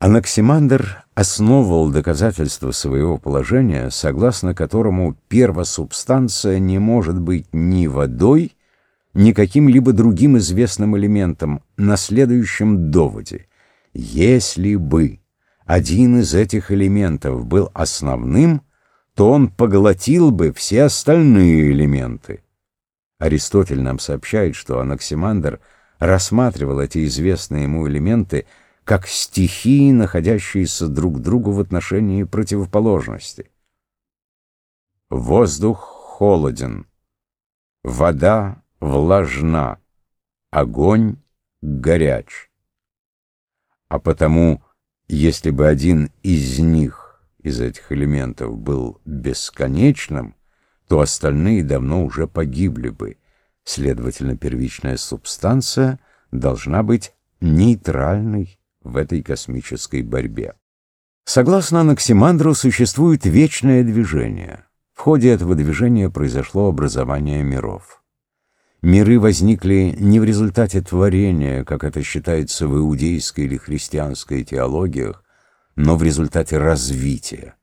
Анаксимандр основывал доказательство своего положения, согласно которому первосубстанция не может быть ни водой, ни каким-либо другим известным элементом на следующем доводе. Если бы один из этих элементов был основным, то он поглотил бы все остальные элементы. Аристотель нам сообщает, что Анаксимандр рассматривал эти известные ему элементы как стихии, находящиеся друг к другу в отношении противоположности. Воздух холоден, вода влажна, огонь горяч. А потому, если бы один из них, из этих элементов, был бесконечным, то остальные давно уже погибли бы. Следовательно, первичная субстанция должна быть нейтральной в этой космической борьбе. Согласно Анаксимандру, существует вечное движение. В ходе этого движения произошло образование миров. Миры возникли не в результате творения, как это считается в иудейской или христианской теологиях, но в результате развития.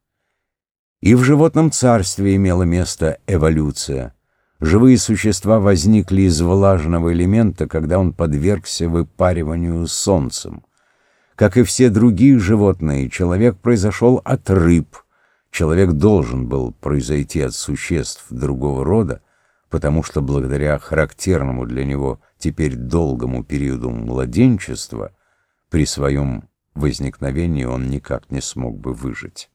И в животном царстве имела место эволюция. Живые существа возникли из влажного элемента, когда он подвергся выпариванию солнцем. Как и все другие животные, человек произошел от рыб. Человек должен был произойти от существ другого рода, потому что благодаря характерному для него теперь долгому периоду младенчества при своем возникновении он никак не смог бы выжить.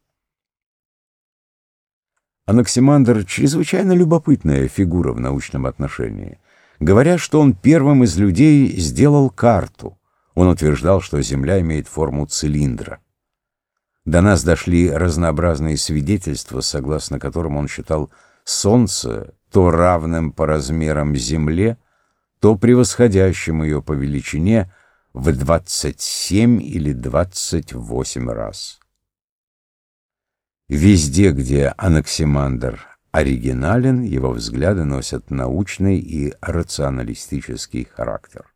Анаксимандр — чрезвычайно любопытная фигура в научном отношении. Говорят, что он первым из людей сделал карту — он утверждал, что Земля имеет форму цилиндра. До нас дошли разнообразные свидетельства, согласно которым он считал Солнце то равным по размерам Земле, то превосходящим ее по величине в 27 или 28 раз. Везде, где Анаксимандр оригинален, его взгляды носят научный и рационалистический характер.